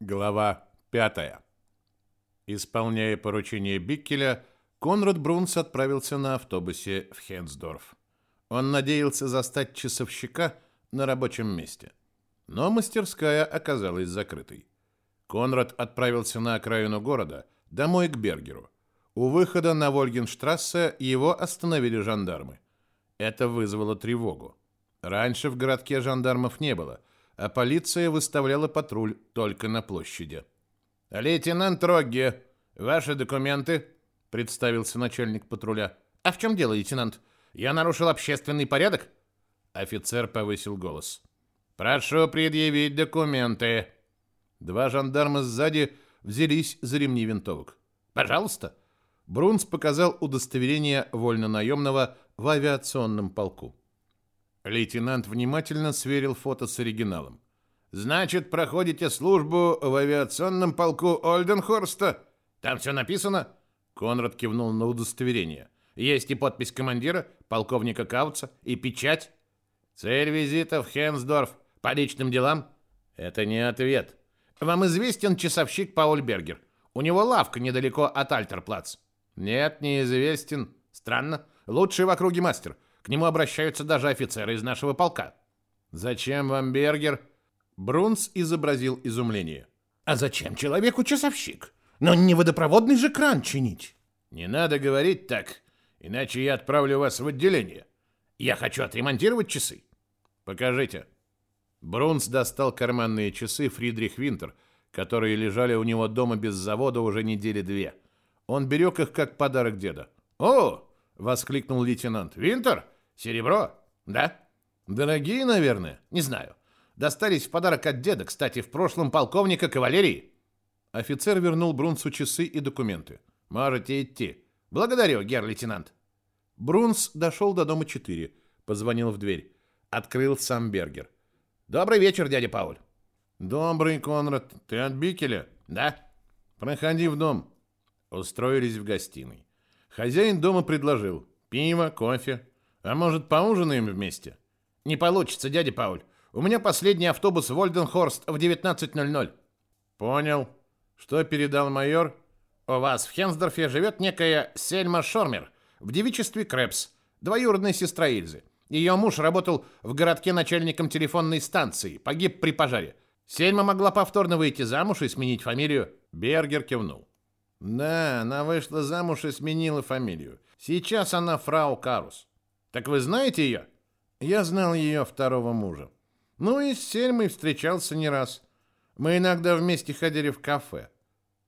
Глава 5. Исполняя поручение Биккеля, Конрад Брунс отправился на автобусе в Хенсдорф. Он надеялся застать часовщика на рабочем месте. Но мастерская оказалась закрытой. Конрад отправился на окраину города, домой к Бергеру. У выхода на Вольгенштрассе его остановили жандармы. Это вызвало тревогу. Раньше в городке жандармов не было, а полиция выставляла патруль только на площади. «Лейтенант Рогге, ваши документы?» – представился начальник патруля. «А в чем дело, лейтенант? Я нарушил общественный порядок?» Офицер повысил голос. «Прошу предъявить документы». Два жандарма сзади взялись за ремни винтовок. «Пожалуйста». Брунс показал удостоверение вольнонаемного в авиационном полку. Лейтенант внимательно сверил фото с оригиналом. «Значит, проходите службу в авиационном полку Ольденхорста? Там все написано?» Конрад кивнул на удостоверение. «Есть и подпись командира, полковника Кауца, и печать. Цель визита в Хенсдорф по личным делам?» «Это не ответ. Вам известен часовщик Пауль Бергер? У него лавка недалеко от Альтерплац». «Нет, неизвестен. Странно. Лучший в округе мастер. К нему обращаются даже офицеры из нашего полка. Зачем вам Бергер? Брунс изобразил изумление. А зачем человеку часовщик? Но не водопроводный же кран чинить. Не надо говорить так, иначе я отправлю вас в отделение. Я хочу отремонтировать часы. Покажите. Брунс достал карманные часы Фридрих Винтер, которые лежали у него дома без завода уже недели две. Он берег их как подарок деда. «О!» — воскликнул лейтенант. «Винтер? Серебро? Да? Дорогие, наверное? Не знаю. Достались в подарок от деда, кстати, в прошлом полковника кавалерии. Офицер вернул Брунсу часы и документы. Можете идти. Благодарю, гер-лейтенант. Брунс дошел до дома 4, позвонил в дверь. Открыл сам Бергер. Добрый вечер, дядя Пауль. Добрый, Конрад. Ты от Бикеля? Да. Проходи в дом. Устроились в гостиной. Хозяин дома предложил пиво, кофе, а может, поужинаем вместе? Не получится, дядя Пауль. У меня последний автобус в Ольденхорст в 19.00. Понял. Что передал майор? У вас в Хенсдорфе живет некая Сельма Шормер в девичестве Крэпс, двоюродная сестра Ильзы. Ее муж работал в городке начальником телефонной станции, погиб при пожаре. Сельма могла повторно выйти замуж и сменить фамилию. Бергер кивнул. Да, она вышла замуж и сменила фамилию. Сейчас она фрау Карус. Так вы знаете ее? Я знал ее второго мужа. Ну и с Сельмой встречался не раз. Мы иногда вместе ходили в кафе.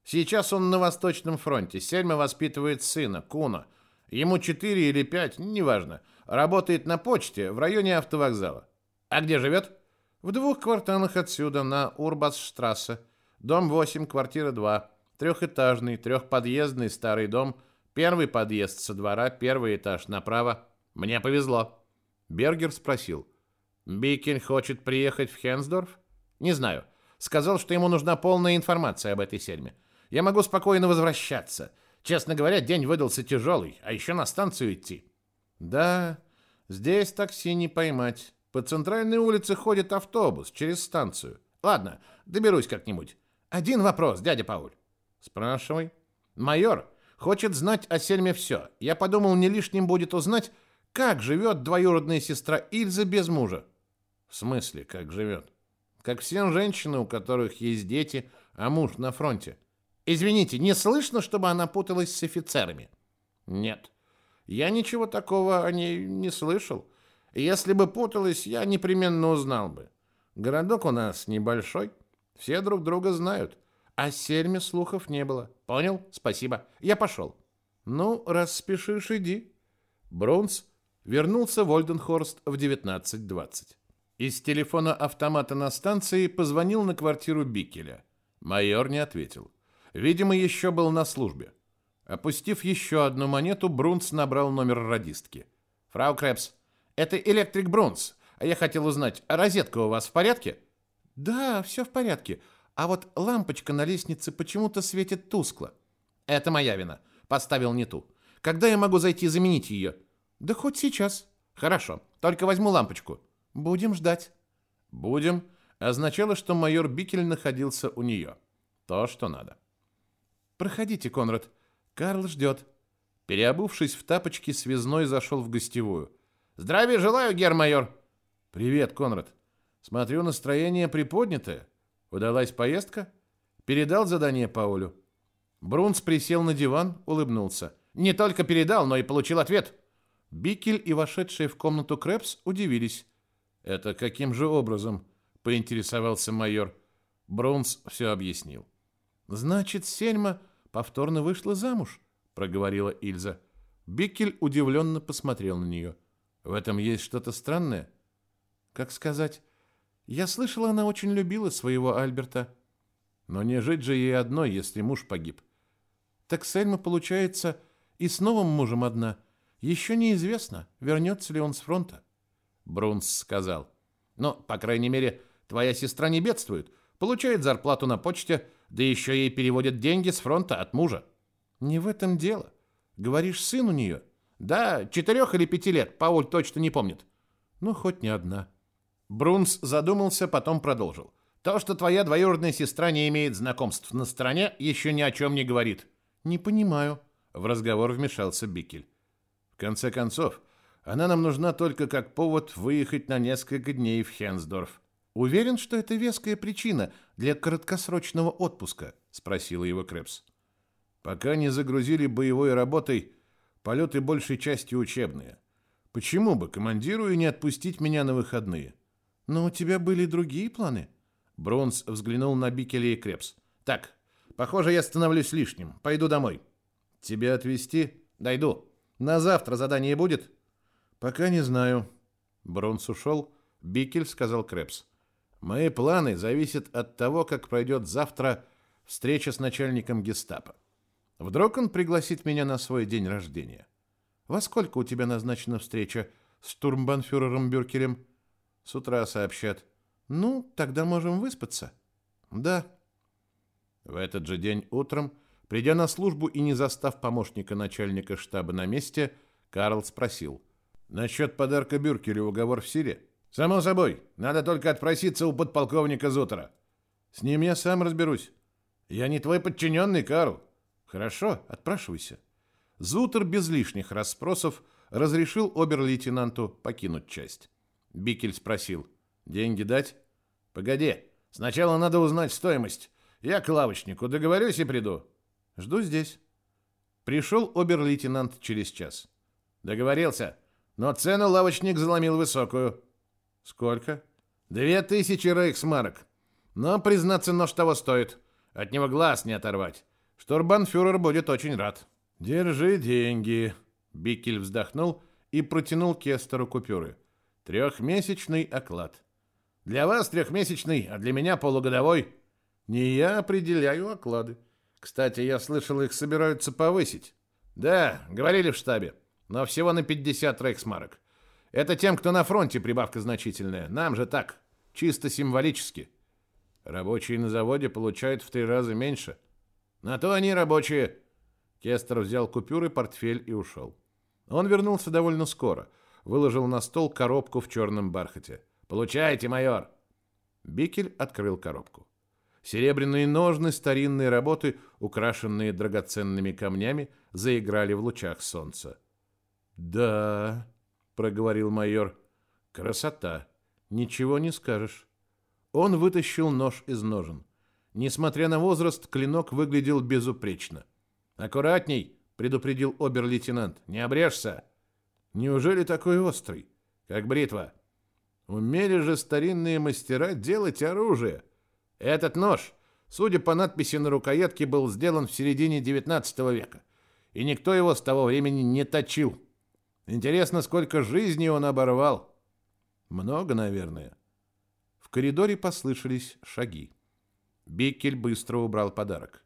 Сейчас он на Восточном фронте. Сельма воспитывает сына, Куна. Ему четыре или пять, неважно. Работает на почте в районе автовокзала. А где живет? В двух кварталах отсюда, на Урбасштрассе. Дом 8, квартира 2. Трехэтажный, трехподъездный старый дом. Первый подъезд со двора, первый этаж направо. Мне повезло. Бергер спросил. Бикин хочет приехать в Хенсдорф? Не знаю. Сказал, что ему нужна полная информация об этой сельме. Я могу спокойно возвращаться. Честно говоря, день выдался тяжелый, а еще на станцию идти. Да, здесь такси не поймать. По центральной улице ходит автобус через станцию. Ладно, доберусь как-нибудь. Один вопрос, дядя Пауль. Спрашивай. Майор хочет знать о Сельме все. Я подумал, не лишним будет узнать, как живет двоюродная сестра Ильза без мужа? В смысле, как живет? Как все женщины, у которых есть дети, а муж на фронте. Извините, не слышно, чтобы она путалась с офицерами? Нет. Я ничего такого о ней не слышал. Если бы путалась, я непременно узнал бы. Городок у нас небольшой, все друг друга знают. О Сельме слухов не было. Понял? Спасибо. Я пошел. Ну, раз спешишь, иди. Бронс вернулся в Ольденхорст в 19.20. Из телефона автомата на станции позвонил на квартиру Бикеля. Майор не ответил. Видимо, еще был на службе. Опустив еще одну монету, Брунс набрал номер радистки. «Фрау Крэпс, это электрик Брунс. А я хотел узнать, а розетка у вас в порядке?» «Да, все в порядке. А вот лампочка на лестнице почему-то светит тускло». «Это моя вина. Поставил не ту. Когда я могу зайти заменить ее?» Да хоть сейчас. Хорошо. Только возьму лампочку. Будем ждать. Будем. означало, что майор Бикель находился у нее. То, что надо. «Проходите, Конрад. Карл ждет». Переобувшись в тапочки, связной зашел в гостевую. «Здравия желаю, гермайор!» «Привет, Конрад. Смотрю, настроение приподнятое. Удалась поездка?» Передал задание Паулю. Брунс присел на диван, улыбнулся. «Не только передал, но и получил ответ». Бикель и вошедшие в комнату Крэпс удивились. «Это каким же образом?» — поинтересовался майор. Брунс все объяснил. «Значит, Сельма повторно вышла замуж?» — проговорила Ильза. Бикель удивленно посмотрел на нее. «В этом есть что-то странное?» «Как сказать? Я слышала, она очень любила своего Альберта». «Но не жить же ей одной, если муж погиб». «Так Сельма, получается, и с новым мужем одна. Еще неизвестно, вернется ли он с фронта». Брунс сказал. «Ну, по крайней мере, твоя сестра не бедствует. Получает зарплату на почте, да еще ей переводят деньги с фронта от мужа. Не в этом дело. Говоришь, сын у нее? Да, четырех или пяти лет, Пауль точно не помнит. Ну, хоть не одна. Брунс задумался, потом продолжил. То, что твоя двоюродная сестра не имеет знакомств на стороне, еще ни о чем не говорит. Не понимаю. В разговор вмешался Бикель. Конце концов, она нам нужна только как повод выехать на несколько дней в Хенсдорф. Уверен, что это веская причина для краткосрочного отпуска, спросила его Крепс. Пока не загрузили боевой работой, полеты большей частью учебные. Почему бы командиру и не отпустить меня на выходные? Но у тебя были другие планы. Бронс взглянул на Бикеля и Крепс. Так, похоже, я становлюсь лишним. Пойду домой. Тебя отвезти? Дойду. На завтра задание будет? Пока не знаю. Бронс ушел. Бикель сказал Крепс. Мои планы зависят от того, как пройдет завтра встреча с начальником гестапо. Вдруг он пригласит меня на свой день рождения. Во сколько у тебя назначена встреча с штурмбанфюрером Бюркелем? С утра сообщат. Ну, тогда можем выспаться. Да. В этот же день утром, придя на службу и не застав помощника начальника штаба на месте, Карл спросил. Насчет подарка Бюркелю уговор в силе? Само собой, надо только отпроситься у подполковника Зутера. С ним я сам разберусь. Я не твой подчиненный, Карл. Хорошо, отпрашивайся. Зутер без лишних расспросов разрешил обер-лейтенанту покинуть часть. Бикель спросил: "Деньги дать?" "Погоди, сначала надо узнать стоимость. Я к лавочнику договорюсь и приду. Жду здесь". Пришел обер-лейтенант через час. Договорился, но цену лавочник заломил высокую. Сколько? Две тысячи рейхсмарок. Но, признаться, нож того стоит. От него глаз не оторвать. Штурбанфюрер будет очень рад. Держи деньги. Бикель вздохнул и протянул Кестеру купюры. Трехмесячный оклад. Для вас трехмесячный, а для меня полугодовой. Не я определяю оклады. Кстати, я слышал, их собираются повысить. Да, говорили в штабе, но всего на 50 рейхсмарок. Это тем, кто на фронте, прибавка значительная. Нам же так, чисто символически. Рабочие на заводе получают в три раза меньше. На то они рабочие. Кестер взял купюры, портфель и ушел. Он вернулся довольно скоро. Выложил на стол коробку в черном бархате. «Получайте, майор!» Бикель открыл коробку. Серебряные ножны старинной работы, украшенные драгоценными камнями, заиграли в лучах солнца. «Да», проговорил майор. Красота. Ничего не скажешь. Он вытащил нож из ножен. Несмотря на возраст, клинок выглядел безупречно. Аккуратней, предупредил обер-лейтенант. Не обрежься. Неужели такой острый, как бритва? Умели же старинные мастера делать оружие. Этот нож, судя по надписи на рукоятке, был сделан в середине XIX века, и никто его с того времени не точил. Интересно, сколько жизней он оборвал. Много, наверное. В коридоре послышались шаги. Бикель быстро убрал подарок.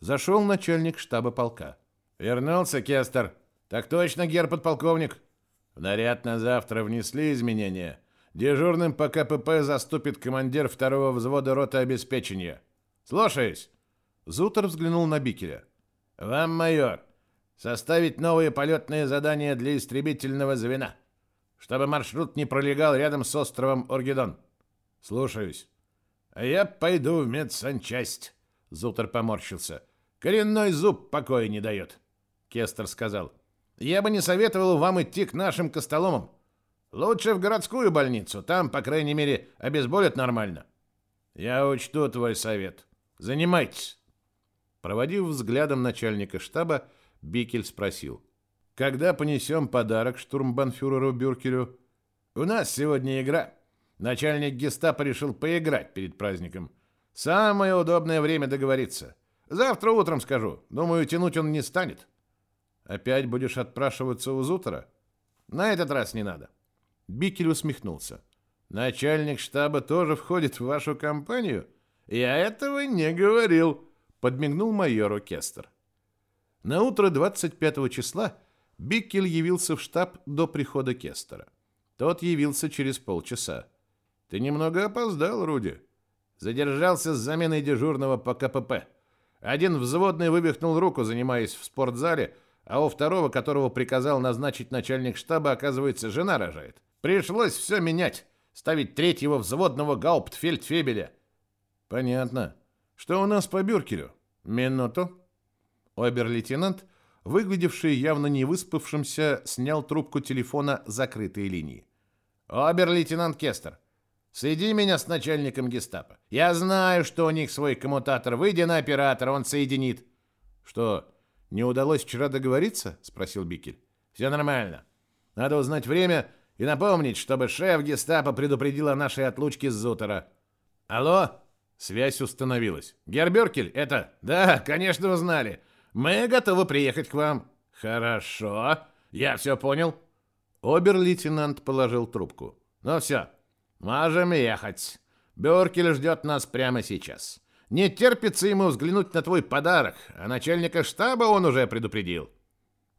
Зашел начальник штаба полка. «Вернулся, Кестер. Так точно, гер подполковник. В наряд на завтра внесли изменения. Дежурным по КПП заступит командир второго взвода роты обеспечения. Слушаюсь». Зутер взглянул на Бикеля. «Вам, майор, составить новые полетные задания для истребительного звена, чтобы маршрут не пролегал рядом с островом Оргидон. Слушаюсь. А я пойду в медсанчасть. Зутер поморщился. Коренной зуб покоя не дает. Кестер сказал. Я бы не советовал вам идти к нашим костоломам. Лучше в городскую больницу, там, по крайней мере, обезболят нормально. Я учту твой совет. Занимайтесь. Проводив взглядом начальника штаба, Бикель спросил. Когда понесем подарок штурмбанфюреру Бюркелю? У нас сегодня игра. Начальник гестапо решил поиграть перед праздником. Самое удобное время договориться. Завтра утром скажу. Думаю, тянуть он не станет. Опять будешь отпрашиваться у Зутера? На этот раз не надо. Бикель усмехнулся. Начальник штаба тоже входит в вашу компанию? Я этого не говорил, подмигнул майору Кестер. На утро 25 числа Биккель явился в штаб до прихода Кестера. Тот явился через полчаса. Ты немного опоздал, Руди. Задержался с заменой дежурного по КПП. Один взводный вывихнул руку, занимаясь в спортзале, а у второго, которого приказал назначить начальник штаба, оказывается, жена рожает. Пришлось все менять, ставить третьего взводного гауптфельдфебеля. Понятно. Что у нас по Бюркелю? Минуту. Обер-лейтенант, выглядевший явно не выспавшимся, снял трубку телефона закрытой линии. Обер-лейтенант Кестер, соедини меня с начальником гестапо. Я знаю, что у них свой коммутатор. Выйди на оператора, он соединит. Что, не удалось вчера договориться? Спросил Бикель. Все нормально. Надо узнать время и напомнить, чтобы шеф гестапо предупредил о нашей отлучке с Зутера. Алло? Связь установилась. Герберкель, это? Да, конечно, узнали. Мы готовы приехать к вам. Хорошо. Я все понял. Обер-лейтенант положил трубку. Ну все, можем ехать. Бюркель ждет нас прямо сейчас. Не терпится ему взглянуть на твой подарок, а начальника штаба он уже предупредил.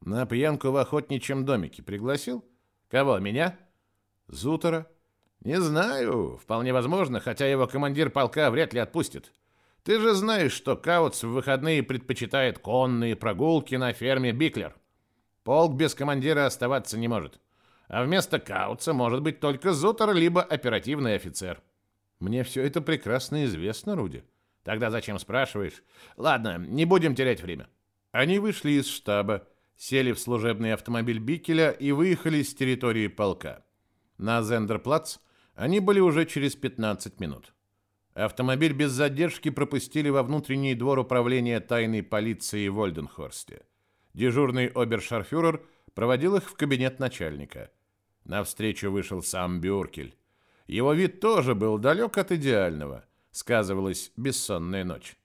На пьянку в охотничьем домике пригласил? Кого, меня? Зутера? Не знаю, вполне возможно, хотя его командир полка вряд ли отпустит. Ты же знаешь, что Кауц в выходные предпочитает конные прогулки на ферме Биклер. Полк без командира оставаться не может. А вместо Кауца может быть только Зутер либо оперативный офицер. Мне все это прекрасно известно, Руди. Тогда зачем спрашиваешь? Ладно, не будем терять время. Они вышли из штаба, сели в служебный автомобиль Бикеля и выехали с территории полка. На Зендерплац они были уже через 15 минут. Автомобиль без задержки пропустили во внутренний двор управления тайной полиции в Ольденхорсте. Дежурный обершарфюрер проводил их в кабинет начальника. Навстречу вышел сам Бюркель. Его вид тоже был далек от идеального – сказывалась бессонная ночь.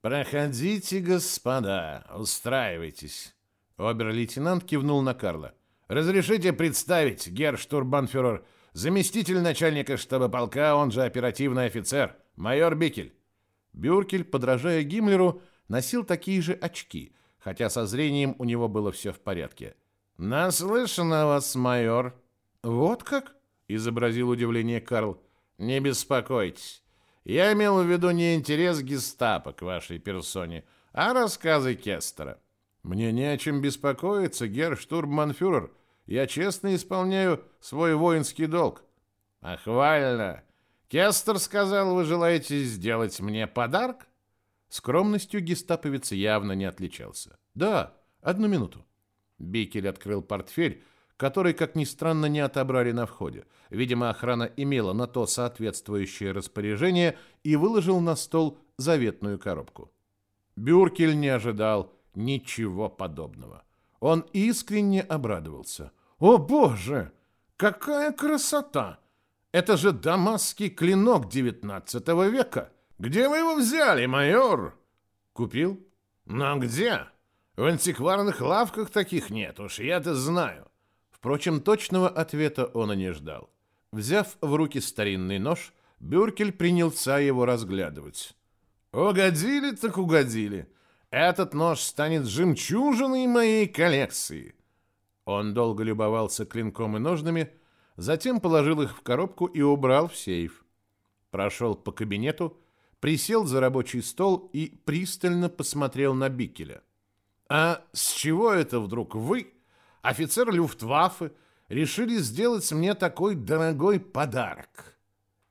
«Проходите, господа, устраивайтесь». Обер-лейтенант кивнул на Карла. «Разрешите представить, герштурбанфюрер, заместитель начальника штаба полка, он же оперативный офицер, майор Бикель». Бюркель, подражая Гиммлеру, носил такие же очки, хотя со зрением у него было все в порядке. «Наслышан о вас, майор». «Вот как?» — изобразил удивление Карл. «Не беспокойтесь. Я имел в виду не интерес гестапо к вашей персоне, а рассказы Кестера. Мне не о чем беспокоиться, герштурманфюрер. Я честно исполняю свой воинский долг. Охвально. Кестер сказал, вы желаете сделать мне подарок? Скромностью гестаповец явно не отличался. Да, одну минуту. Бикель открыл портфель, который, как ни странно, не отобрали на входе. Видимо, охрана имела на то соответствующее распоряжение и выложил на стол заветную коробку. Бюркель не ожидал ничего подобного. Он искренне обрадовался. «О, Боже! Какая красота! Это же дамасский клинок XIX века! Где вы его взяли, майор?» «Купил?» «Но где? В антикварных лавках таких нет, уж я-то знаю. Впрочем, точного ответа он и не ждал. Взяв в руки старинный нож, Бюркель принялся его разглядывать. «Угодили так угодили. Этот нож станет жемчужиной моей коллекции». Он долго любовался клинком и ножными, затем положил их в коробку и убрал в сейф. Прошел по кабинету, присел за рабочий стол и пристально посмотрел на Бикеля. «А с чего это вдруг вы офицер Люфтваффе, решили сделать мне такой дорогой подарок.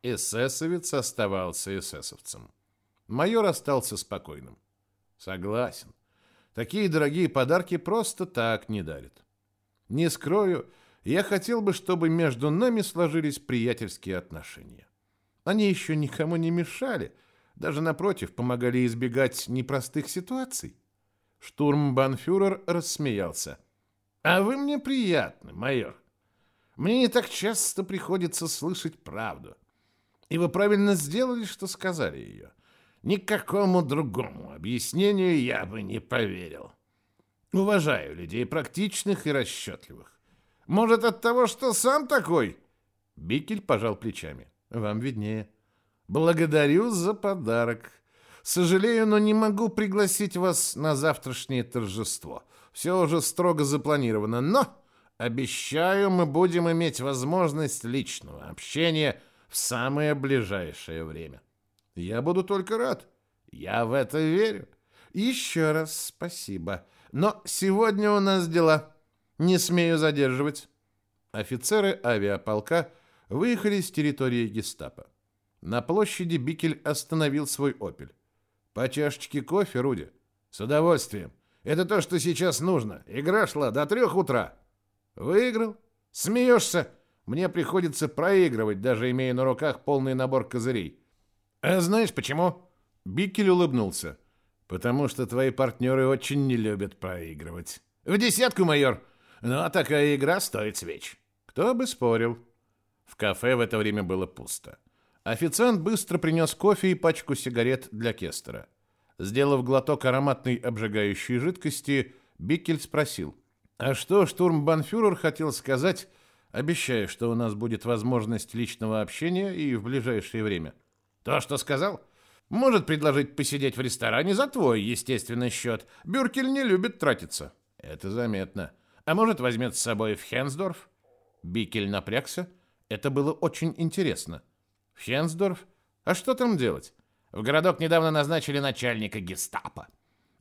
Эсэсовец оставался эсэсовцем. Майор остался спокойным. Согласен. Такие дорогие подарки просто так не дарят. Не скрою, я хотел бы, чтобы между нами сложились приятельские отношения. Они еще никому не мешали, даже напротив, помогали избегать непростых ситуаций. Штурмбанфюрер рассмеялся. «А вы мне приятны, майор. Мне не так часто приходится слышать правду. И вы правильно сделали, что сказали ее. Никакому другому объяснению я бы не поверил. Уважаю людей практичных и расчетливых. Может, от того, что сам такой?» Бикель пожал плечами. «Вам виднее». «Благодарю за подарок. Сожалею, но не могу пригласить вас на завтрашнее торжество. Все уже строго запланировано, но обещаю, мы будем иметь возможность личного общения в самое ближайшее время. Я буду только рад. Я в это верю. Еще раз спасибо. Но сегодня у нас дела. Не смею задерживать. Офицеры авиаполка выехали с территории гестапо. На площади Бикель остановил свой «Опель». «По чашечке кофе, Руди?» «С удовольствием. Это то, что сейчас нужно. Игра шла до трех утра». «Выиграл? Смеешься? Мне приходится проигрывать, даже имея на руках полный набор козырей». «А знаешь почему?» Бикель улыбнулся. «Потому что твои партнеры очень не любят проигрывать». «В десятку, майор! Ну, а такая игра стоит свеч». «Кто бы спорил». В кафе в это время было пусто. Официант быстро принес кофе и пачку сигарет для Кестера. Сделав глоток ароматной обжигающей жидкости, Бикель спросил, «А что штурмбанфюрер хотел сказать, обещая, что у нас будет возможность личного общения и в ближайшее время?» «То, что сказал?» «Может предложить посидеть в ресторане за твой естественный счет. Бюркель не любит тратиться». «Это заметно. А может, возьмет с собой в Хенсдорф?» Бикель напрягся. Это было очень интересно. В Хенсдорф? А что там делать? В городок недавно назначили начальника гестапо.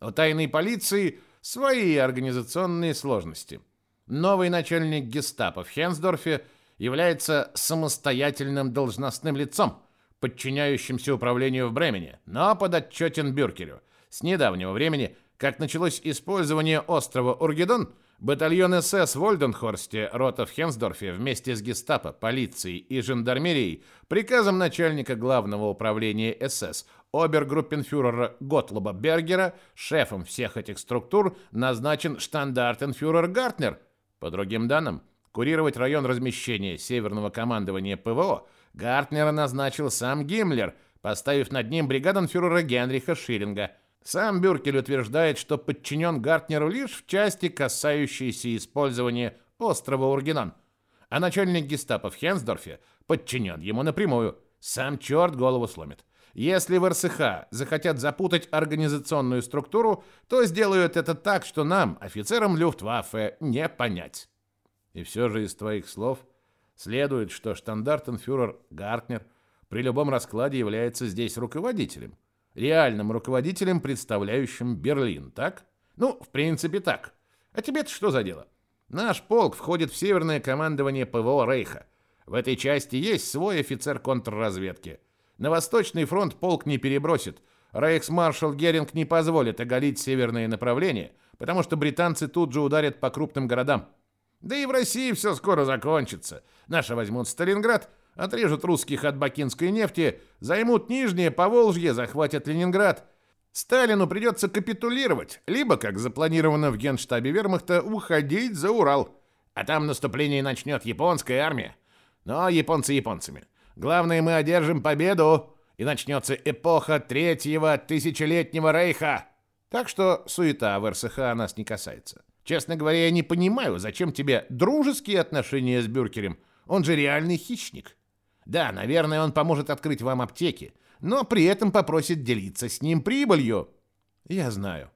У тайной полиции свои организационные сложности. Новый начальник гестапо в Хенсдорфе является самостоятельным должностным лицом, подчиняющимся управлению в Бремене, но подотчетен Бюркерю. С недавнего времени, как началось использование острова Ургедон, Батальон СС в Ольденхорсте, рота в Хенсдорфе вместе с гестапо, полицией и жандармерией приказом начальника главного управления СС обергруппенфюрера Готлоба Бергера шефом всех этих структур назначен штандартенфюрер Гартнер. По другим данным, курировать район размещения Северного командования ПВО Гартнера назначил сам Гиммлер, поставив над ним бригаденфюрера Генриха Шиллинга – сам Бюркель утверждает, что подчинен Гартнеру лишь в части, касающейся использования острова Ургенан, а начальник гестапо в Хенсдорфе подчинен ему напрямую. Сам черт голову сломит. Если в РСХ захотят запутать организационную структуру, то сделают это так, что нам, офицерам Люфтваффе, не понять. И все же из твоих слов следует, что штандартенфюрер Гартнер при любом раскладе является здесь руководителем реальным руководителем, представляющим Берлин, так? Ну, в принципе, так. А тебе-то что за дело? Наш полк входит в северное командование ПВО Рейха. В этой части есть свой офицер контрразведки. На Восточный фронт полк не перебросит. Рейхсмаршал Геринг не позволит оголить северные направления, потому что британцы тут же ударят по крупным городам. Да и в России все скоро закончится. Наши возьмут Сталинград – отрежут русских от бакинской нефти, займут Нижнее Поволжье, захватят Ленинград. Сталину придется капитулировать, либо, как запланировано в генштабе вермахта, уходить за Урал. А там наступление начнет японская армия. Но японцы японцами. Главное, мы одержим победу, и начнется эпоха третьего тысячелетнего рейха. Так что суета в РСХ нас не касается. Честно говоря, я не понимаю, зачем тебе дружеские отношения с Бюркерем. Он же реальный хищник. Да, наверное, он поможет открыть вам аптеки, но при этом попросит делиться с ним прибылью. Я знаю.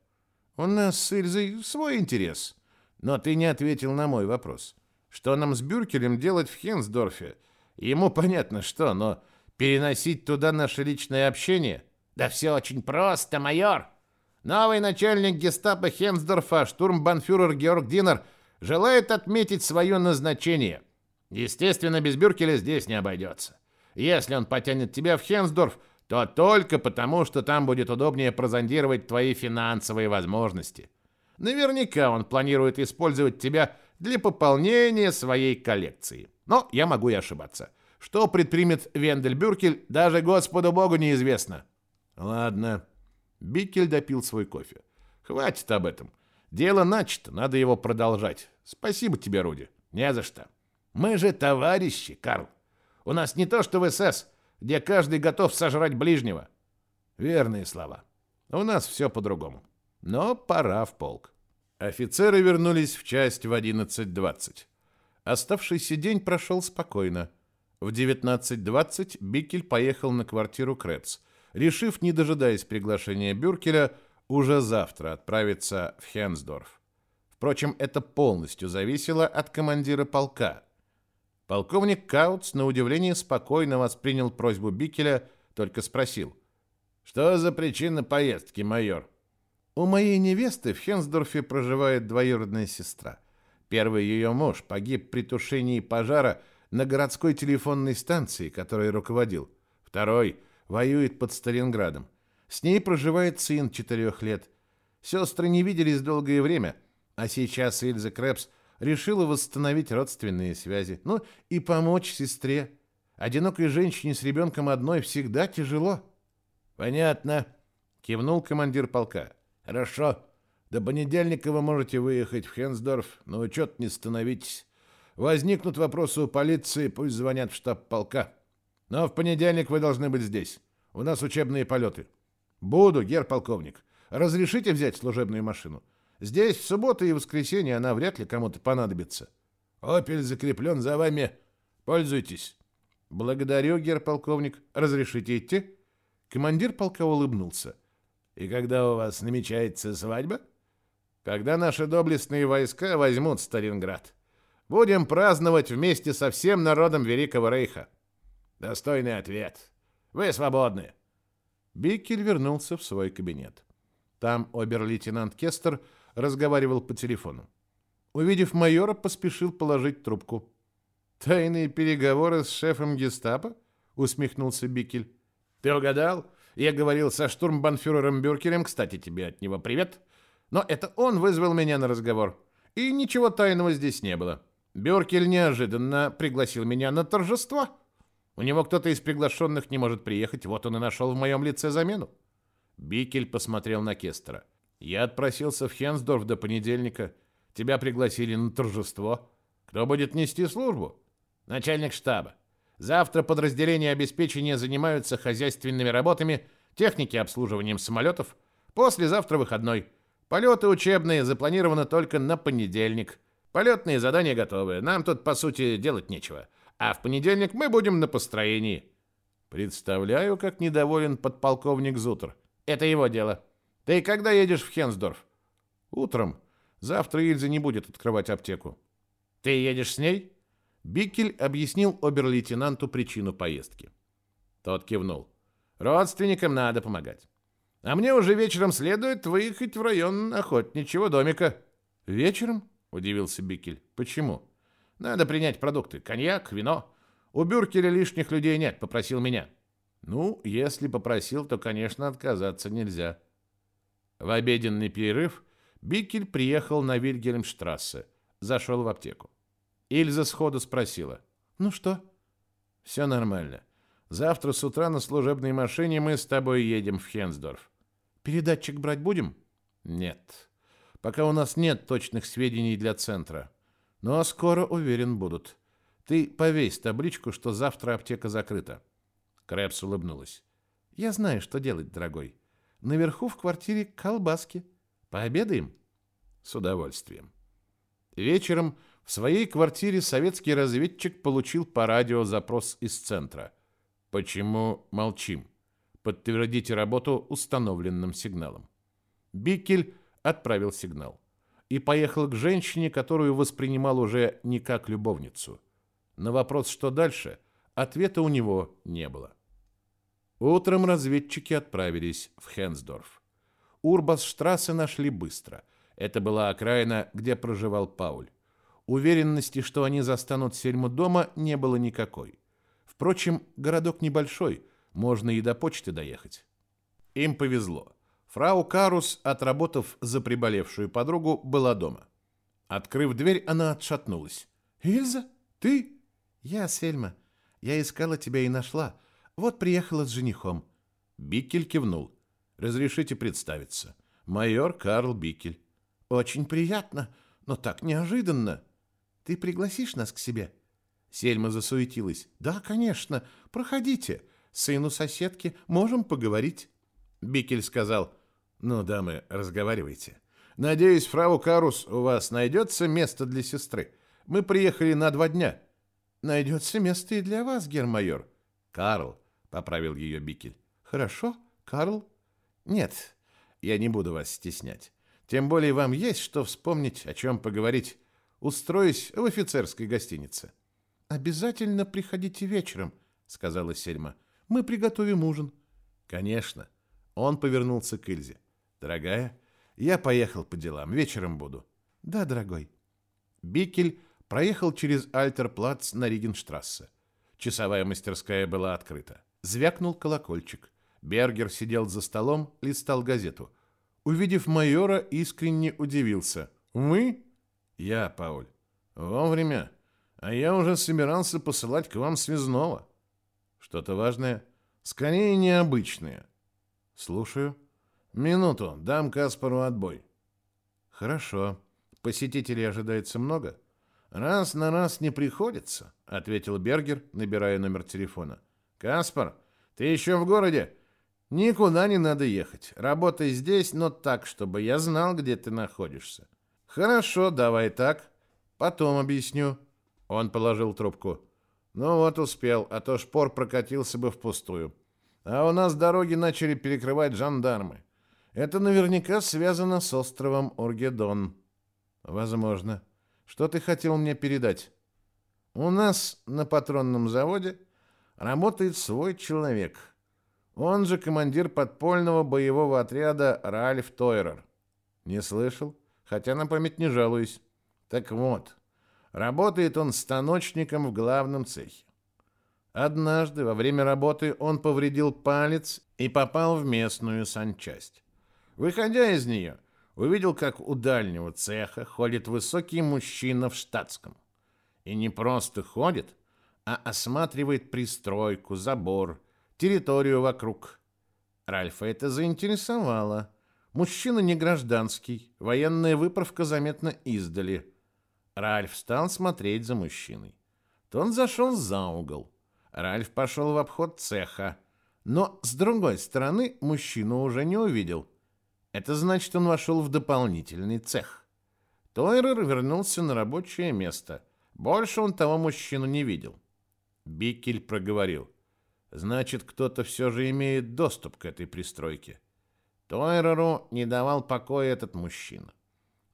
У нас с Ильзой свой интерес. Но ты не ответил на мой вопрос. Что нам с Бюркелем делать в Хенсдорфе? Ему понятно что, но переносить туда наше личное общение? Да все очень просто, майор. Новый начальник гестапо Хенсдорфа, штурмбанфюрер Георг Динер, желает отметить свое назначение. Естественно, без Бюркеля здесь не обойдется. Если он потянет тебя в Хенсдорф, то только потому, что там будет удобнее прозондировать твои финансовые возможности. Наверняка он планирует использовать тебя для пополнения своей коллекции. Но я могу и ошибаться. Что предпримет Вендель Бюркель, даже Господу Богу неизвестно. Ладно. Бикель допил свой кофе. Хватит об этом. Дело начато, надо его продолжать. Спасибо тебе, Руди. Не за что. Мы же товарищи, Карл. У нас не то, что в СС, где каждый готов сожрать ближнего. Верные слова. У нас все по-другому. Но пора в полк. Офицеры вернулись в часть в 11.20. Оставшийся день прошел спокойно. В 19.20 Бикель поехал на квартиру Крепс, решив, не дожидаясь приглашения Бюркеля, уже завтра отправиться в Хенсдорф. Впрочем, это полностью зависело от командира полка. Полковник Каутс, на удивление, спокойно воспринял просьбу Бикеля, только спросил. «Что за причина поездки, майор?» «У моей невесты в Хенсдорфе проживает двоюродная сестра. Первый ее муж погиб при тушении пожара на городской телефонной станции, которой руководил. Второй воюет под Сталинградом. С ней проживает сын четырех лет. Сестры не виделись долгое время, а сейчас Ильза Крепс решила восстановить родственные связи. Ну и помочь сестре. Одинокой женщине с ребенком одной всегда тяжело. «Понятно», — кивнул командир полка. «Хорошо. До понедельника вы можете выехать в Хенсдорф, но учет не становитесь. Возникнут вопросы у полиции, пусть звонят в штаб полка. Но в понедельник вы должны быть здесь. У нас учебные полеты. Буду, гер полковник. Разрешите взять служебную машину? Здесь в субботу и воскресенье она вряд ли кому-то понадобится. Опель закреплен за вами. Пользуйтесь. Благодарю, гер полковник. Разрешите идти? Командир полка улыбнулся. И когда у вас намечается свадьба? Когда наши доблестные войска возьмут Сталинград. Будем праздновать вместе со всем народом Великого Рейха. Достойный ответ. Вы свободны. Бикель вернулся в свой кабинет. Там обер-лейтенант Кестер разговаривал по телефону. Увидев майора, поспешил положить трубку. «Тайные переговоры с шефом гестапо?» — усмехнулся Бикель. «Ты угадал? Я говорил со штурмбанфюрером Бюркелем, кстати, тебе от него привет. Но это он вызвал меня на разговор. И ничего тайного здесь не было. Бюркель неожиданно пригласил меня на торжество. У него кто-то из приглашенных не может приехать, вот он и нашел в моем лице замену. Бикель посмотрел на Кестера. Я отпросился в Хенсдорф до понедельника. Тебя пригласили на торжество. Кто будет нести службу? Начальник штаба. Завтра подразделения обеспечения занимаются хозяйственными работами, техники обслуживанием самолетов. Послезавтра выходной. Полеты учебные запланированы только на понедельник. Полетные задания готовы. Нам тут, по сути, делать нечего. А в понедельник мы будем на построении. Представляю, как недоволен подполковник Зутер. Это его дело. Ты когда едешь в Хенсдорф? Утром. Завтра Ильза не будет открывать аптеку. Ты едешь с ней? Бикель объяснил обер-лейтенанту причину поездки. Тот кивнул. Родственникам надо помогать. А мне уже вечером следует выехать в район охотничьего домика. Вечером? удивился Бикель. Почему? Надо принять продукты: коньяк, вино. У Бюркеля лишних людей нет, попросил меня. Ну, если попросил, то, конечно, отказаться нельзя. В обеденный перерыв Бикель приехал на Вильгельмштрассе, зашел в аптеку. Ильза сходу спросила: "Ну что?" «Все нормально. Завтра с утра на служебной машине мы с тобой едем в Хенсдорф. Передатчик брать будем? Нет. Пока у нас нет точных сведений для центра. Но скоро, уверен, будут. Ты повесь табличку, что завтра аптека закрыта. Крэпс улыбнулась. Я знаю, что делать, дорогой. Наверху в квартире колбаски. Пообедаем? С удовольствием. Вечером в своей квартире советский разведчик получил по радио запрос из центра. Почему молчим? Подтвердите работу установленным сигналом. Бикель отправил сигнал и поехал к женщине, которую воспринимал уже не как любовницу. На вопрос, что дальше, ответа у него не было. Утром разведчики отправились в Хенсдорф. Урбасштрассе нашли быстро. Это была окраина, где проживал Пауль. Уверенности, что они застанут Сельму дома, не было никакой. Впрочем, городок небольшой, можно и до почты доехать. Им повезло. Фрау Карус, отработав за приболевшую подругу, была дома. Открыв дверь, она отшатнулась. «Ильза, ты?» «Я, Сельма. Я искала тебя и нашла. Вот приехала с женихом». Бикель кивнул. «Разрешите представиться. Майор Карл Бикель». «Очень приятно, но так неожиданно. Ты пригласишь нас к себе?» Сельма засуетилась. «Да, конечно. Проходите. Сыну соседки можем поговорить». Бикель сказал. «Ну, дамы, разговаривайте. Надеюсь, фрау Карус, у вас найдется место для сестры. Мы приехали на два дня». «Найдется место и для вас, гермайор». «Карл», — поправил ее Бикель. «Хорошо, Карл?» «Нет, я не буду вас стеснять. Тем более вам есть что вспомнить, о чем поговорить. Устроюсь в офицерской гостинице». «Обязательно приходите вечером», — сказала Сельма. «Мы приготовим ужин». «Конечно». Он повернулся к Ильзе. «Дорогая, я поехал по делам. Вечером буду». «Да, дорогой». Бикель проехал через Альтерплац на Ригенштрассе. Часовая мастерская была открыта. Звякнул колокольчик. Бергер сидел за столом, листал газету. Увидев майора, искренне удивился. «Вы?» «Я, Пауль». «Вовремя. А я уже собирался посылать к вам связного». «Что-то важное?» «Скорее необычное». «Слушаю». «Минуту. Дам Каспару отбой». «Хорошо. Посетителей ожидается много?» «Раз на раз не приходится», — ответил Бергер, набирая номер телефона. «Каспар, ты еще в городе?» «Никуда не надо ехать. Работай здесь, но так, чтобы я знал, где ты находишься». «Хорошо, давай так. Потом объясню». Он положил трубку. «Ну вот успел, а то шпор прокатился бы впустую. А у нас дороги начали перекрывать жандармы. Это наверняка связано с островом Оргедон». «Возможно». Что ты хотел мне передать? У нас на патронном заводе работает свой человек. Он же командир подпольного боевого отряда Ральф Тойрер. Не слышал? Хотя на память не жалуюсь. Так вот, работает он станочником в главном цехе. Однажды во время работы он повредил палец и попал в местную санчасть. Выходя из нее, увидел, как у дальнего цеха ходит высокий мужчина в штатском. И не просто ходит, а осматривает пристройку, забор, территорию вокруг. Ральфа это заинтересовало. Мужчина не гражданский, военная выправка заметна издали. Ральф стал смотреть за мужчиной. То он зашел за угол. Ральф пошел в обход цеха. Но, с другой стороны, мужчину уже не увидел – это значит, он вошел в дополнительный цех. Тойрер вернулся на рабочее место. Больше он того мужчину не видел. Бикель проговорил. Значит, кто-то все же имеет доступ к этой пристройке. Тойреру не давал покоя этот мужчина.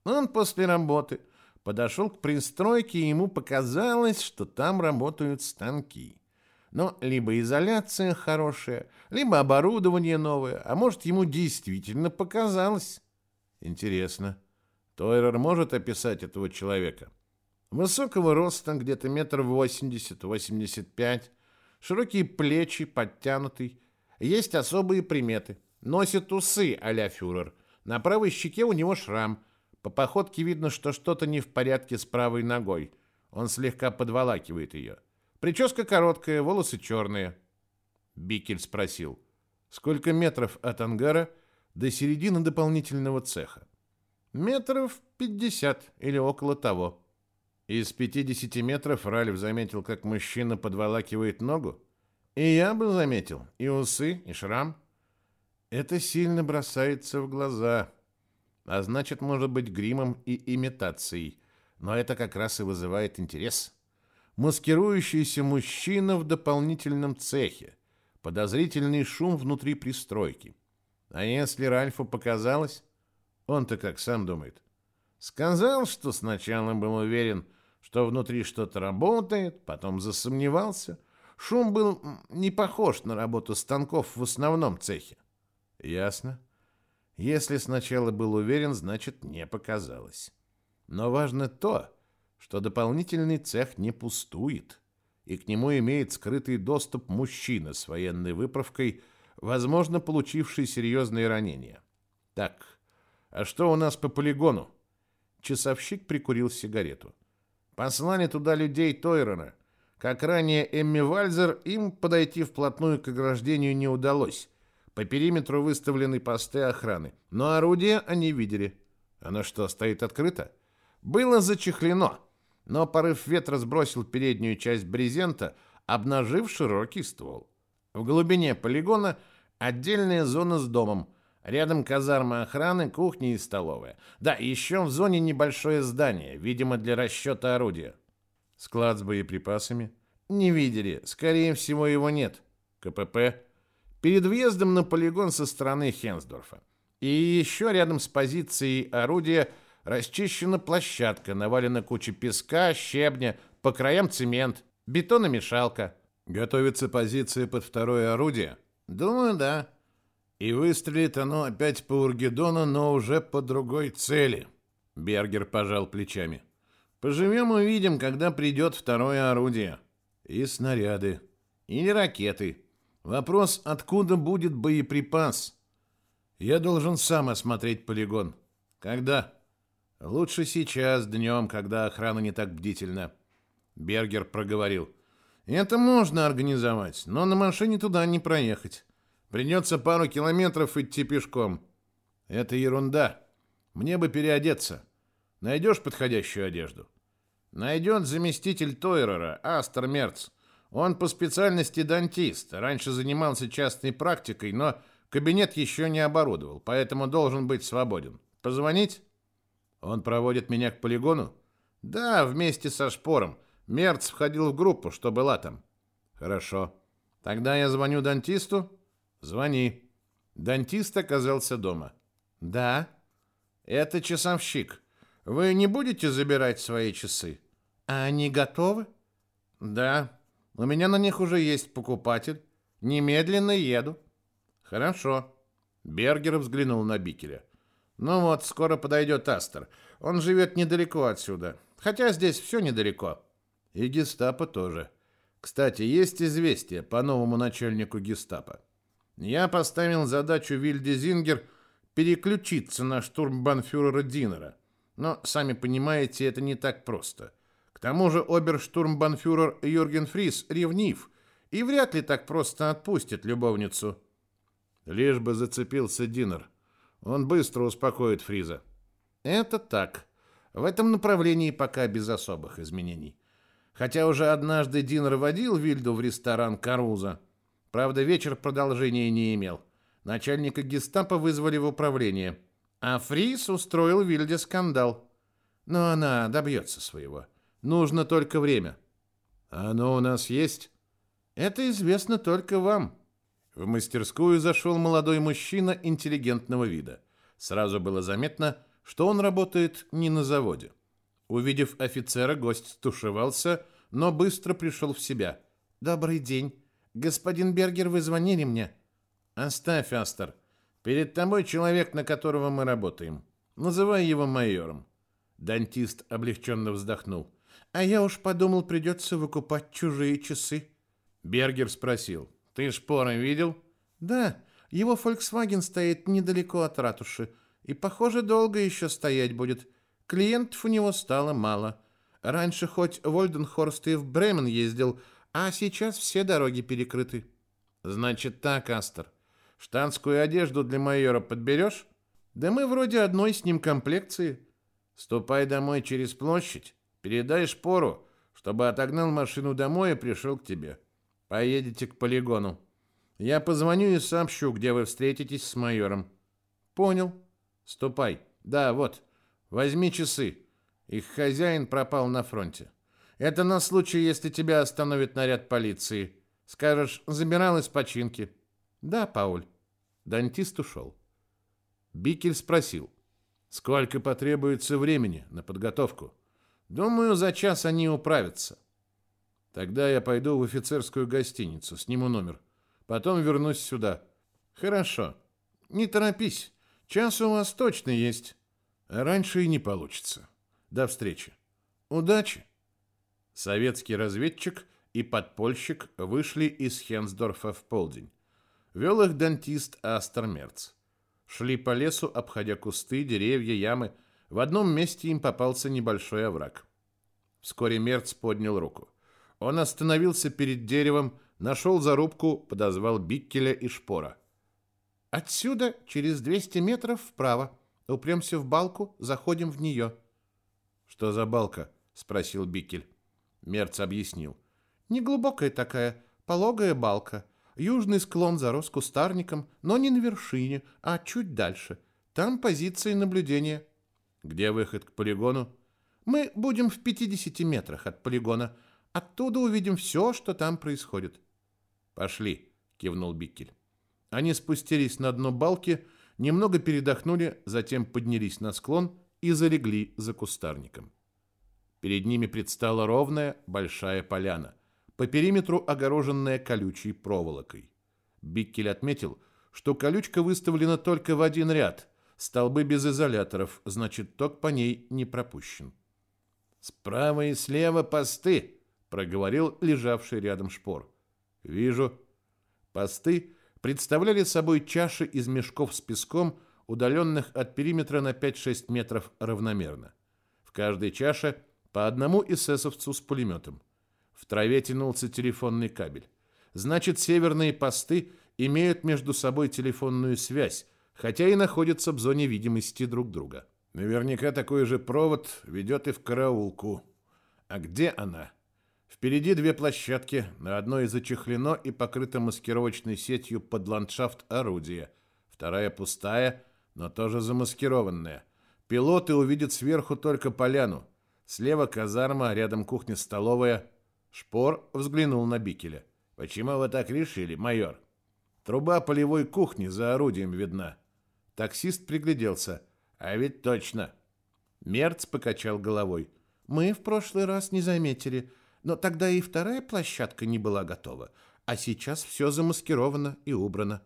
Он после работы подошел к пристройке, и ему показалось, что там работают станки. Но либо изоляция хорошая, либо оборудование новое, а может, ему действительно показалось. Интересно, Тойрер может описать этого человека? Высокого роста, где-то метр восемьдесят, восемьдесят пять, широкие плечи, подтянутый. Есть особые приметы. Носит усы а-ля фюрер. На правой щеке у него шрам. По походке видно, что что-то не в порядке с правой ногой. Он слегка подволакивает ее. Прическа короткая, волосы черные. Бикель спросил, сколько метров от ангара до середины дополнительного цеха? Метров пятьдесят или около того. Из пятидесяти метров Ральф заметил, как мужчина подволакивает ногу. И я бы заметил и усы, и шрам. Это сильно бросается в глаза. А значит, может быть гримом и имитацией. Но это как раз и вызывает интерес маскирующийся мужчина в дополнительном цехе, подозрительный шум внутри пристройки. А если Ральфу показалось, он-то как сам думает. Сказал, что сначала был уверен, что внутри что-то работает, потом засомневался. Шум был не похож на работу станков в основном цехе. Ясно. Если сначала был уверен, значит, не показалось. Но важно то, что дополнительный цех не пустует. и к нему имеет скрытый доступ мужчина с военной выправкой, возможно, получивший серьезные ранения. Так, а что у нас по полигону? Часовщик прикурил сигарету. Послали туда людей Тойрона. Как ранее Эмми Вальзер, им подойти вплотную к ограждению не удалось. По периметру выставлены посты охраны, но орудие они видели. Оно что, стоит открыто? Было зачехлено, но порыв ветра сбросил переднюю часть брезента, обнажив широкий ствол. В глубине полигона отдельная зона с домом, рядом казарма охраны, кухня и столовая. Да, еще в зоне небольшое здание, видимо, для расчета орудия. Склад с боеприпасами? Не видели, скорее всего, его нет. КПП? Перед въездом на полигон со стороны Хенсдорфа. И еще рядом с позицией орудия расчищена площадка, навалена куча песка, щебня, по краям цемент, бетономешалка. Готовится позиция под второе орудие? Думаю, да. И выстрелит оно опять по Ургедону, но уже по другой цели. Бергер пожал плечами. Поживем увидим, когда придет второе орудие. И снаряды. Или ракеты. Вопрос, откуда будет боеприпас? Я должен сам осмотреть полигон. Когда? Лучше сейчас, днем, когда охрана не так бдительна. Бергер проговорил. Это можно организовать, но на машине туда не проехать. Придется пару километров идти пешком. Это ерунда. Мне бы переодеться. Найдешь подходящую одежду? Найдет заместитель Тойрера, Астер Мерц. Он по специальности дантист. Раньше занимался частной практикой, но Кабинет еще не оборудовал, поэтому должен быть свободен. Позвонить? Он проводит меня к полигону? Да, вместе со Шпором. Мерц входил в группу, что была там. Хорошо. Тогда я звоню дантисту? Звони. Дантист оказался дома. Да. Это часовщик. Вы не будете забирать свои часы? А они готовы? Да. У меня на них уже есть покупатель. Немедленно еду. Хорошо. Бергер взглянул на Бикеля. Ну вот, скоро подойдет Астер. Он живет недалеко отсюда. Хотя здесь все недалеко. И гестапо тоже. Кстати, есть известие по новому начальнику гестапо. Я поставил задачу Вильде Зингер переключиться на штурмбанфюрера Динера. Но, сами понимаете, это не так просто. К тому же оберштурмбанфюрер Юрген Фрис ревнив и вряд ли так просто отпустит любовницу. Лишь бы зацепился Динер. Он быстро успокоит Фриза. Это так. В этом направлении пока без особых изменений. Хотя уже однажды Динер водил Вильду в ресторан Каруза. Правда, вечер продолжения не имел. Начальника гестапо вызвали в управление. А Фриз устроил Вильде скандал. Но она добьется своего. Нужно только время. Оно у нас есть? Это известно только вам. В мастерскую зашел молодой мужчина интеллигентного вида. Сразу было заметно, что он работает не на заводе. Увидев офицера, гость стушевался, но быстро пришел в себя. «Добрый день. Господин Бергер, вы звонили мне?» «Оставь, Астер. Перед тобой человек, на которого мы работаем. Называй его майором». Дантист облегченно вздохнул. «А я уж подумал, придется выкупать чужие часы». Бергер спросил. Ты шпоры видел? Да, его Volkswagen стоит недалеко от ратуши. И, похоже, долго еще стоять будет. Клиентов у него стало мало. Раньше хоть Вольденхорст и в Бремен ездил, а сейчас все дороги перекрыты. Значит так, Астер. Штанскую одежду для майора подберешь? Да мы вроде одной с ним комплекции. Ступай домой через площадь, передай шпору, чтобы отогнал машину домой и пришел к тебе. Поедете к полигону. Я позвоню и сообщу, где вы встретитесь с майором. Понял. Ступай. Да, вот. Возьми часы. Их хозяин пропал на фронте. Это на случай, если тебя остановит наряд полиции. Скажешь, забирал из починки. Да, Пауль. Дантист ушел. Бикель спросил. Сколько потребуется времени на подготовку? Думаю, за час они управятся. Тогда я пойду в офицерскую гостиницу, сниму номер. Потом вернусь сюда. Хорошо. Не торопись. Час у вас точно есть. А раньше и не получится. До встречи. Удачи. Советский разведчик и подпольщик вышли из Хенсдорфа в полдень. Вел их дантист Астермерц. Шли по лесу, обходя кусты, деревья, ямы. В одном месте им попался небольшой овраг. Вскоре Мерц поднял руку. Он остановился перед деревом, нашел зарубку, подозвал Биккеля и Шпора. «Отсюда через 200 метров вправо. Упремся в балку, заходим в нее». «Что за балка?» — спросил Биккель. Мерц объяснил. «Неглубокая такая, пологая балка. Южный склон зарос кустарником, но не на вершине, а чуть дальше. Там позиции наблюдения». «Где выход к полигону?» «Мы будем в 50 метрах от полигона. Оттуда увидим все, что там происходит». «Пошли», — кивнул Биккель. Они спустились на дно балки, немного передохнули, затем поднялись на склон и залегли за кустарником. Перед ними предстала ровная большая поляна, по периметру огороженная колючей проволокой. Биккель отметил, что колючка выставлена только в один ряд, столбы без изоляторов, значит, ток по ней не пропущен. «Справа и слева посты», — проговорил лежавший рядом шпор. «Вижу». Посты представляли собой чаши из мешков с песком, удаленных от периметра на 5-6 метров равномерно. В каждой чаше по одному эсэсовцу с пулеметом. В траве тянулся телефонный кабель. Значит, северные посты имеют между собой телефонную связь, хотя и находятся в зоне видимости друг друга. Наверняка такой же провод ведет и в караулку. А где она? Впереди две площадки, на одной зачехлено и покрыто маскировочной сетью под ландшафт орудия, вторая пустая, но тоже замаскированная. Пилоты увидят сверху только поляну. Слева казарма, рядом кухня-столовая. Шпор взглянул на Бикеля. «Почему вы так решили, майор?» «Труба полевой кухни за орудием видна». Таксист пригляделся. «А ведь точно». Мерц покачал головой. «Мы в прошлый раз не заметили, но тогда и вторая площадка не была готова, а сейчас все замаскировано и убрано».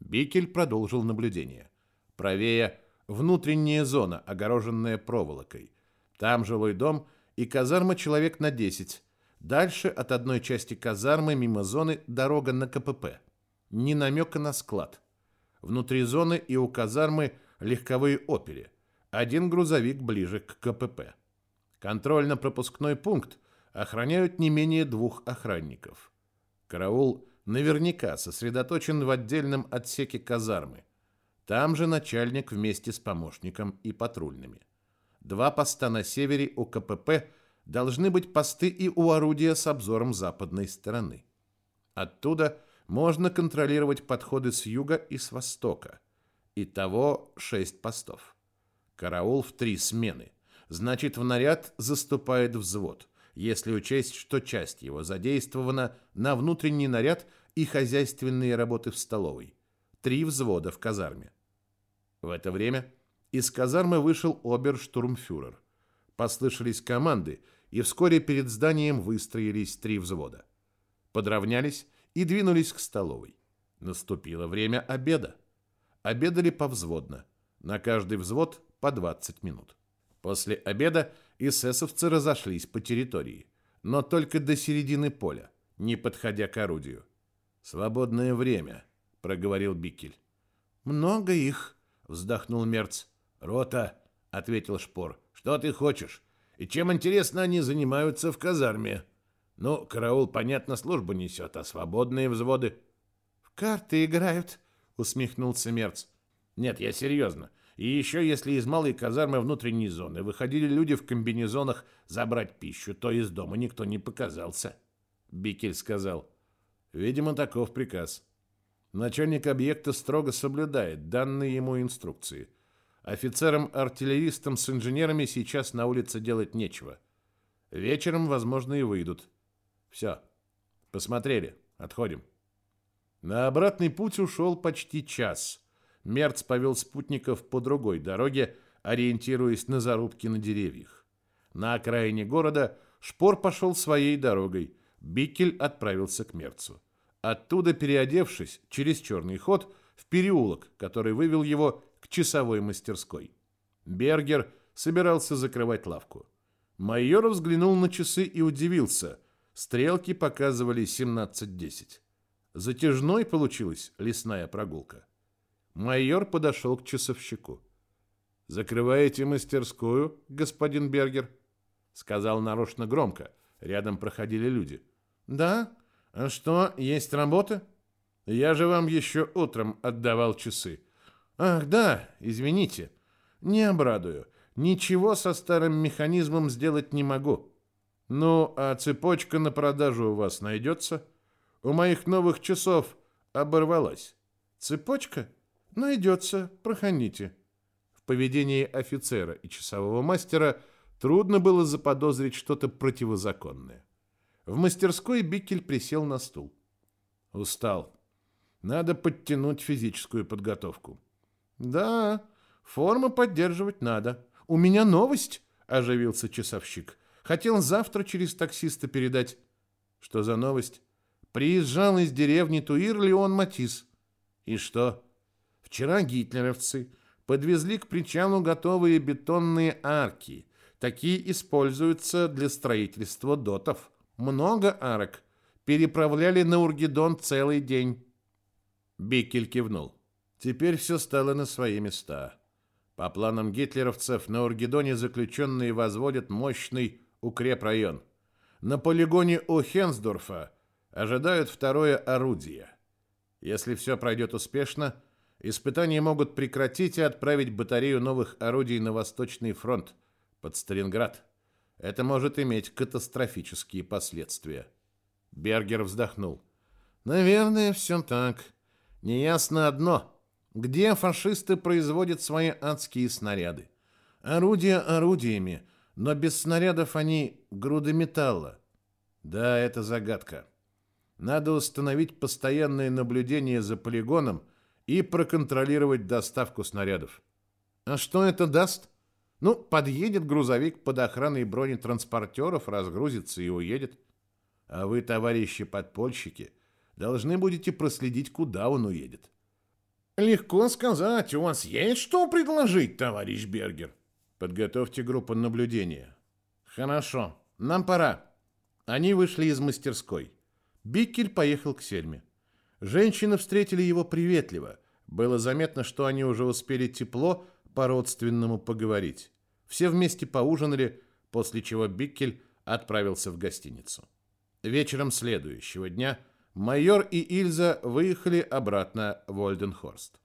Бикель продолжил наблюдение. Правее внутренняя зона, огороженная проволокой. Там жилой дом и казарма человек на 10. Дальше от одной части казармы мимо зоны дорога на КПП. Ни намека на склад. Внутри зоны и у казармы легковые «Опели». Один грузовик ближе к КПП. Контрольно-пропускной пункт охраняют не менее двух охранников. Караул наверняка сосредоточен в отдельном отсеке казармы. Там же начальник вместе с помощником и патрульными. Два поста на севере у КПП должны быть посты и у орудия с обзором западной стороны. Оттуда можно контролировать подходы с юга и с востока. Итого шесть постов. Караул в три смены. Значит, в наряд заступает взвод, если учесть, что часть его задействована на внутренний наряд и хозяйственные работы в столовой. Три взвода в казарме. В это время из казармы вышел оберштурмфюрер. Послышались команды, и вскоре перед зданием выстроились три взвода. Подравнялись и двинулись к столовой. Наступило время обеда. Обедали повзводно. На каждый взвод по 20 минут. После обеда эсэсовцы разошлись по территории, но только до середины поля, не подходя к орудию. «Свободное время», — проговорил Бикель. «Много их», — вздохнул Мерц. «Рота», — ответил Шпор, — «что ты хочешь? И чем, интересно, они занимаются в казарме?» «Ну, караул, понятно, службу несет, а свободные взводы...» «В карты играют», — усмехнулся Мерц. «Нет, я серьезно. И еще, если из малой казармы внутренней зоны выходили люди в комбинезонах забрать пищу, то из дома никто не показался». Бикель сказал. «Видимо, таков приказ. Начальник объекта строго соблюдает данные ему инструкции». Офицерам-артиллеристам с инженерами сейчас на улице делать нечего. Вечером, возможно, и выйдут. Все. Посмотрели. Отходим. На обратный путь ушел почти час. Мерц повел спутников по другой дороге, ориентируясь на зарубки на деревьях. На окраине города Шпор пошел своей дорогой. Бикель отправился к Мерцу. Оттуда, переодевшись через черный ход, в переулок, который вывел его часовой мастерской. Бергер собирался закрывать лавку. Майор взглянул на часы и удивился. Стрелки показывали 17.10. Затяжной получилась лесная прогулка. Майор подошел к часовщику. «Закрываете мастерскую, господин Бергер?» Сказал нарочно громко. Рядом проходили люди. «Да? А что, есть работа?» «Я же вам еще утром отдавал часы». «Ах, да, извините. Не обрадую. Ничего со старым механизмом сделать не могу. Ну, а цепочка на продажу у вас найдется? У моих новых часов оборвалась. Цепочка? Найдется, проходите. В поведении офицера и часового мастера трудно было заподозрить что-то противозаконное. В мастерской Бикель присел на стул. Устал. Надо подтянуть физическую подготовку. Да, форму поддерживать надо. У меня новость, оживился часовщик. Хотел завтра через таксиста передать. Что за новость? Приезжал из деревни Туир Леон Матис. И что? Вчера гитлеровцы подвезли к причалу готовые бетонные арки. Такие используются для строительства дотов. Много арок. Переправляли на Ургидон целый день. Бикель кивнул. Теперь все стало на свои места. По планам гитлеровцев на Ургидоне заключенные возводят мощный укрепрайон. На полигоне у Хенсдорфа ожидают второе орудие. Если все пройдет успешно, испытания могут прекратить и отправить батарею новых орудий на Восточный фронт под Сталинград. Это может иметь катастрофические последствия. Бергер вздохнул. Наверное, все так. Неясно одно. Где фашисты производят свои адские снаряды? Орудия орудиями, но без снарядов они груды металла. Да, это загадка. Надо установить постоянное наблюдение за полигоном и проконтролировать доставку снарядов. А что это даст? Ну, подъедет грузовик под охраной бронетранспортеров, разгрузится и уедет. А вы, товарищи подпольщики, должны будете проследить, куда он уедет. Легко сказать. У вас есть что предложить, товарищ Бергер? Подготовьте группу наблюдения. Хорошо, нам пора. Они вышли из мастерской. Биккель поехал к Сельме. Женщины встретили его приветливо. Было заметно, что они уже успели тепло по-родственному поговорить. Все вместе поужинали, после чего Биккель отправился в гостиницу. Вечером следующего дня майор и Ильза выехали обратно в Ольденхорст.